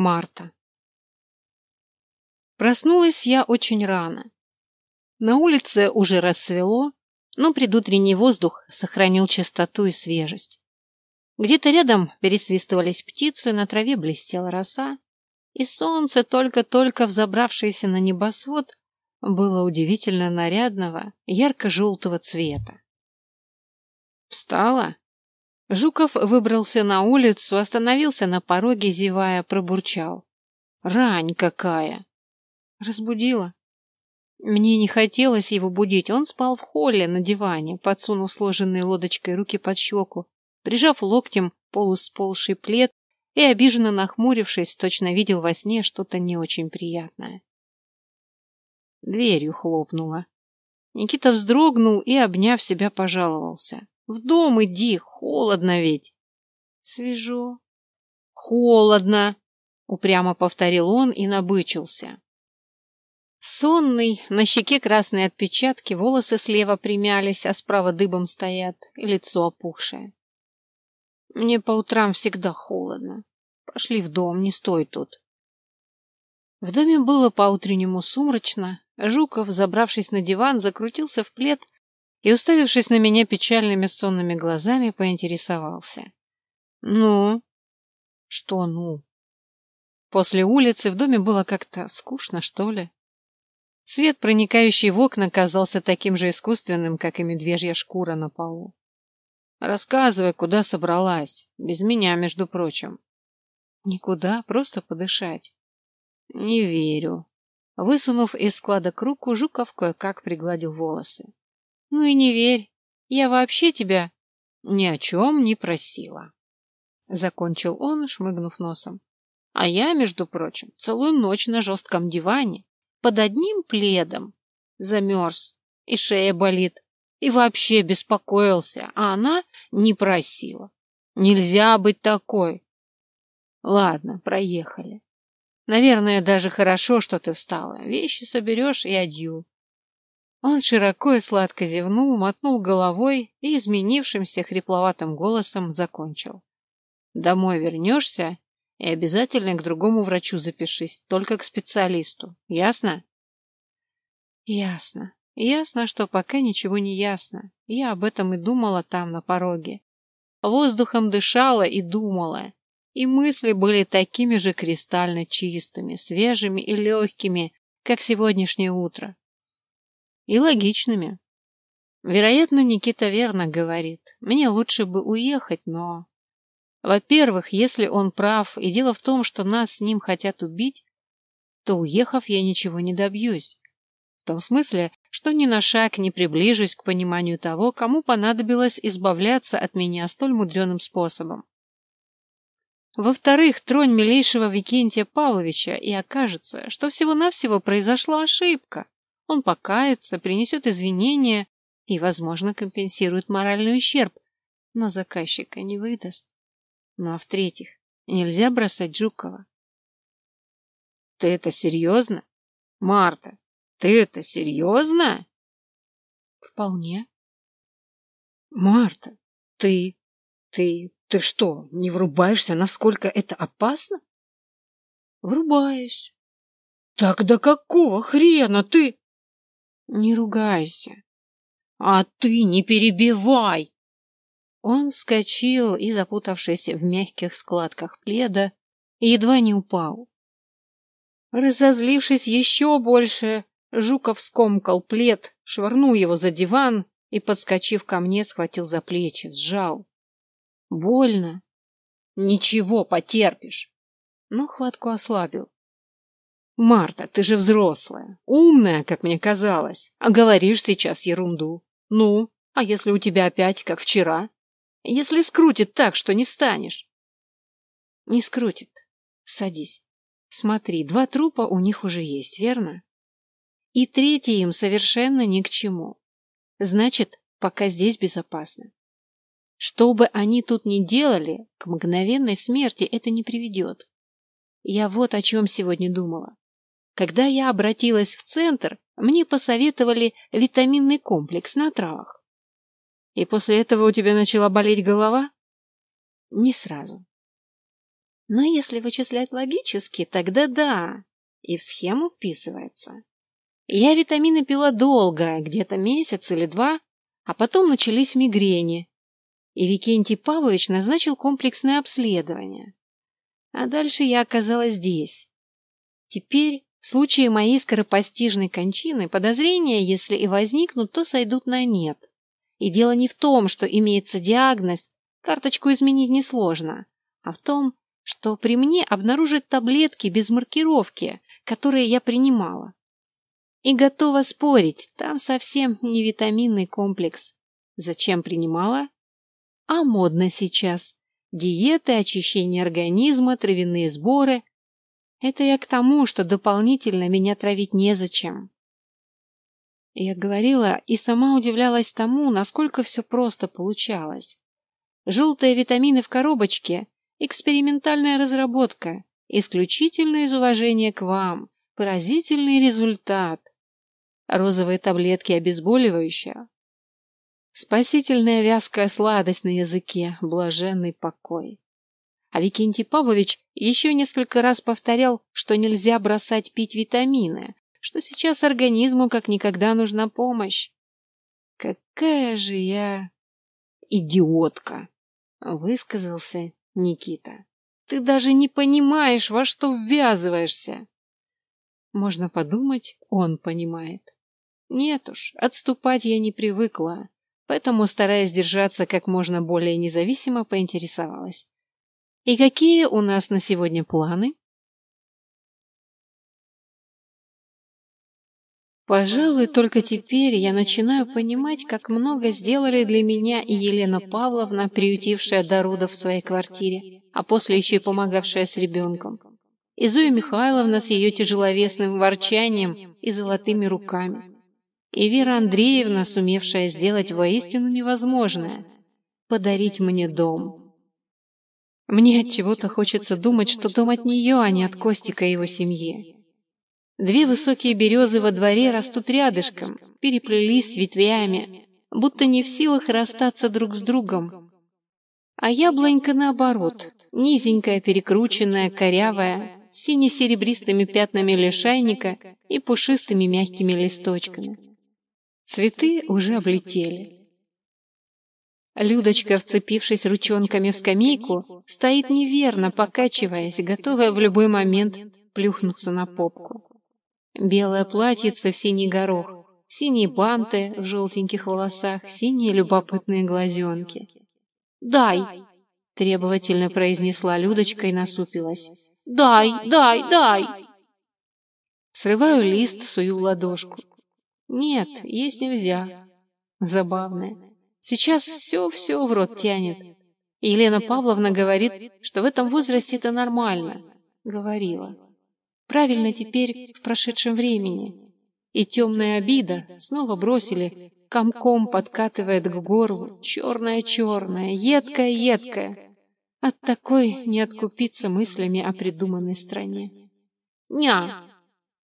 Марта. Проснулась я очень рано. На улице уже рассвело, но предутренний воздух сохранил чистоту и свежесть. Где-то рядом пересвистывались птицы, на траве блестела роса, и солнце, только-только взобравшееся на небосвод, было удивительно нарядного, ярко-желтого цвета. «Встала?» Жуков выбрался на улицу, остановился на пороге, зевая, пробурчал. «Рань какая!» Разбудила. Мне не хотелось его будить. Он спал в холле на диване, подсунув сложенные лодочкой руки под щеку, прижав локтем полусползший плед и, обиженно нахмурившись, точно видел во сне что-то не очень приятное. Дверью хлопнула. Никита вздрогнул и, обняв себя, пожаловался. В дом иди, холодно ведь. Свежо. Холодно, упрямо повторил он и набычился. Сонный, на щеке красные отпечатки, волосы слева примялись, а справа дыбом стоят, лицо опухшее. Мне по утрам всегда холодно. Пошли в дом, не стой тут. В доме было по-утреннему сумрачно. Жуков, забравшись на диван, закрутился в плед и, уставившись на меня печальными сонными глазами, поинтересовался. «Ну?» «Что «ну?» После улицы в доме было как-то скучно, что ли. Свет, проникающий в окна, казался таким же искусственным, как и медвежья шкура на полу. «Рассказывай, куда собралась. Без меня, между прочим». «Никуда, просто подышать». «Не верю». Высунув из складок руку, Жуков кое-как пригладил волосы. Ну и не верь. Я вообще тебя ни о чем не просила. Закончил он, шмыгнув носом. А я, между прочим, целую ночь на жестком диване, под одним пледом. Замерз, и шея болит, и вообще беспокоился, а она не просила. Нельзя быть такой. Ладно, проехали. Наверное, даже хорошо, что ты встала. Вещи соберешь и адью. Он широко и сладко зевнул, мотнул головой и изменившимся хрипловатым голосом закончил. «Домой вернешься и обязательно к другому врачу запишись, только к специалисту. Ясно?» «Ясно. Ясно, что пока ничего не ясно. Я об этом и думала там, на пороге. Воздухом дышала и думала. И мысли были такими же кристально чистыми, свежими и легкими, как сегодняшнее утро и логичными. Вероятно, Никита верно говорит. Мне лучше бы уехать, но... Во-первых, если он прав, и дело в том, что нас с ним хотят убить, то, уехав, я ничего не добьюсь. В том смысле, что ни на шаг не приближусь к пониманию того, кому понадобилось избавляться от меня столь мудреным способом. Во-вторых, тронь милейшего Викентия Павловича, и окажется, что всего-навсего произошла ошибка. Он покается, принесет извинения и, возможно, компенсирует моральный ущерб, но заказчика не выдаст. Ну а в-третьих, нельзя бросать Жукова. Ты это серьезно? Марта, ты это серьезно? Вполне. Марта, ты... ты... ты что, не врубаешься, насколько это опасно? Врубаюсь. Тогда какого хрена ты... Не ругайся. А ты не перебивай. Он вскочил и, запутавшись в мягких складках пледа, едва не упал. Разозлившись еще больше, Жуков скомкал плед, швырнул его за диван и, подскочив ко мне, схватил за плечи, сжал. Больно. Ничего, потерпишь. Но хватку ослабил. Марта, ты же взрослая, умная, как мне казалось, а говоришь сейчас ерунду. Ну, а если у тебя опять, как вчера? Если скрутит так, что не встанешь? Не скрутит. Садись. Смотри, два трупа у них уже есть, верно? И третий им совершенно ни к чему. Значит, пока здесь безопасно. Что бы они тут ни делали, к мгновенной смерти это не приведет. Я вот о чем сегодня думала. Когда я обратилась в центр, мне посоветовали витаминный комплекс на травах. И после этого у тебя начала болеть голова? Не сразу. Но если вычислять логически, тогда да, и в схему вписывается. Я витамины пила долго, где-то месяц или два, а потом начались мигрени, и Викентий Павлович назначил комплексное обследование. А дальше я оказалась здесь. Теперь, в случае моей скоропостижной кончины, подозрения, если и возникнут, то сойдут на нет. И дело не в том, что имеется диагноз, карточку изменить несложно, а в том, что при мне обнаружат таблетки без маркировки, которые я принимала. И готова спорить, там совсем не витаминный комплекс. Зачем принимала? А модно сейчас. Диеты, очищение организма, травяные сборы. Это я к тому, что дополнительно меня травить незачем. Я говорила и сама удивлялась тому, насколько все просто получалось. Желтые витамины в коробочке – экспериментальная разработка, исключительно из уважения к вам, поразительный результат. Розовые таблетки обезболивающие Спасительная вязкая сладость на языке, блаженный покой. А Викентий Павлович еще несколько раз повторял, что нельзя бросать пить витамины, что сейчас организму как никогда нужна помощь. Какая же я идиотка, высказался Никита. Ты даже не понимаешь, во что ввязываешься. Можно подумать, он понимает. Нет уж, отступать я не привыкла поэтому, стараясь держаться как можно более независимо, поинтересовалась. «И какие у нас на сегодня планы?» Пожалуй, только теперь я начинаю понимать, как много сделали для меня и Елена Павловна, приютившая Доруда в своей квартире, а после еще и помогавшая с ребенком. И Зоя Михайловна с ее тяжеловесным ворчанием и золотыми руками и Вера Андреевна, сумевшая сделать воистину невозможное — подарить мне дом. Мне от чего-то хочется думать, что дом от нее, а не от Костика и его семьи. Две высокие березы во дворе растут рядышком, переплелись ветвями, будто не в силах расстаться друг с другом. А яблонька, наоборот, низенькая, перекрученная, корявая, с сине-серебристыми пятнами лишайника и пушистыми мягкими листочками. Цветы уже облетели. Людочка, вцепившись ручонками в скамейку, стоит неверно, покачиваясь, готовая в любой момент плюхнуться на попку. Белое платьице в синий горох, синие банты в желтеньких волосах, синие любопытные глазенки. «Дай!» — требовательно произнесла Людочка и насупилась. «Дай, дай, дай!» Срываю лист, сую ладошку. Нет, есть нельзя. Забавное. Сейчас все-все в рот тянет. И Елена Павловна говорит, что в этом возрасте это нормально. Говорила. Правильно теперь в прошедшем времени. И темная обида снова бросили, комком подкатывает к горлу, черная-черная, едкая-едкая. От такой не откупиться мыслями о придуманной стране. «Ня!»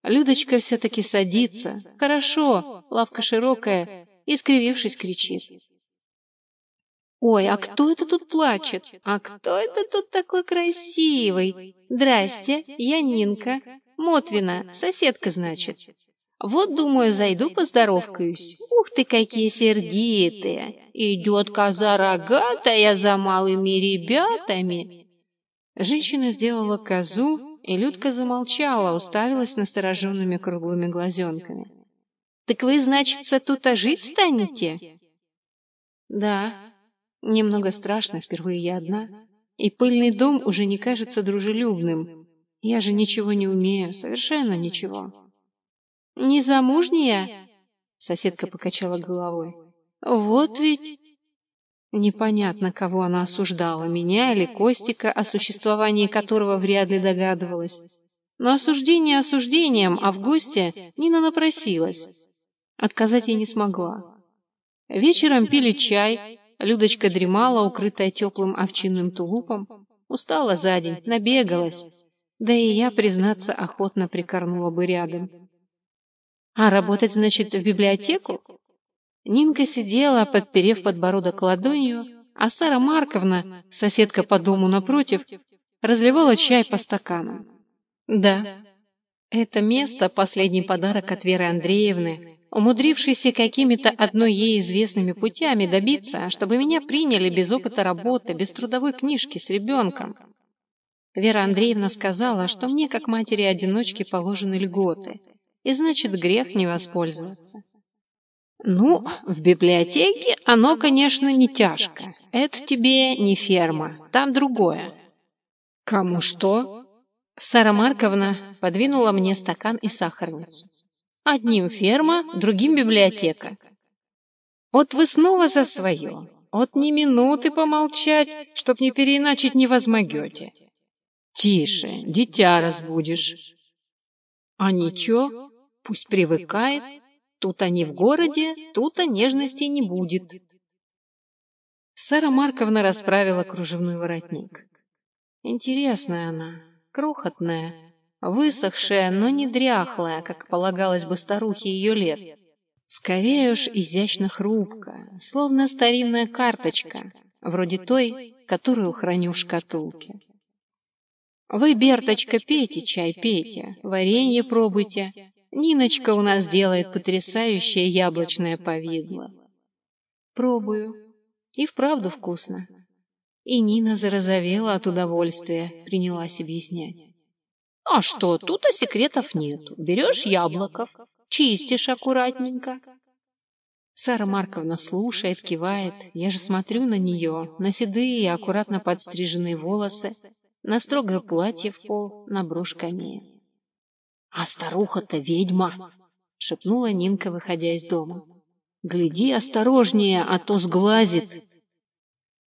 Людочка все-таки садится. Хорошо, лавка широкая, и, скривившись, кричит. «Ой, а кто это тут плачет? А кто это тут такой красивый? Здрасте, я Нинка, Мотвина, соседка, значит. Вот, думаю, зайду поздоровкаюсь. Ух ты, какие сердитые! Идет коза рогатая за малыми ребятами!» Женщина сделала козу и Людка замолчала, уставилась настороженными круглыми глазенками. «Так вы, значит, тут жить станете?» «Да. Немного страшно, впервые я одна. И пыльный дом уже не кажется дружелюбным. Я же ничего не умею, совершенно ничего». «Не замужняя?» Соседка покачала головой. «Вот ведь...» Непонятно, кого она осуждала, меня или Костика, о существовании которого вряд ли догадывалась. Но осуждение осуждением, а в гости Нина напросилась. Отказать ей не смогла. Вечером пили чай, Людочка дремала, укрытая теплым овчинным тулупом. Устала за день, набегалась. Да и я, признаться, охотно прикорнула бы рядом. А работать, значит, в библиотеку? Нинка сидела, подперев подбородок ладонью, а Сара Марковна, соседка по дому напротив, разливала чай по стаканам. Да, это место – последний подарок от Веры Андреевны, умудрившейся какими-то одной ей известными путями добиться, чтобы меня приняли без опыта работы, без трудовой книжки с ребенком. Вера Андреевна сказала, что мне, как матери-одиночке, положены льготы, и значит, грех не воспользоваться. Ну, в библиотеке оно, конечно, не тяжко. Это тебе не ферма, там другое. Кому что? Сара Марковна подвинула мне стакан и сахарницу. Одним ферма, другим библиотека. Вот вы снова за свое. Вот ни минуты помолчать, чтоб не переиначить не возмогете. Тише, дитя разбудишь. А ничего, пусть привыкает. Тут они в городе, тут-то нежностей не будет. Сара Марковна расправила кружевной воротник. Интересная она, крохотная, высохшая, но не дряхлая, как полагалось бы старухе ее лет. Скорее уж изящно хрупкая, словно старинная карточка, вроде той, которую храню в шкатулке. Вы, Берточка, пейте чай, пейте, варенье пробуйте. Ниночка у нас делает потрясающее яблочное повидло. Пробую. И вправду вкусно. И Нина зарозовела от удовольствия, принялась объяснять. А что, тут и секретов нету. Берешь яблоков, чистишь аккуратненько. Сара Марковна слушает, кивает. Я же смотрю на нее, на седые аккуратно подстриженные волосы, на строгое платье в пол, на брошь камея. — А старуха-то ведьма! — шепнула Нинка, выходя из дома. — Гляди осторожнее, а то сглазит.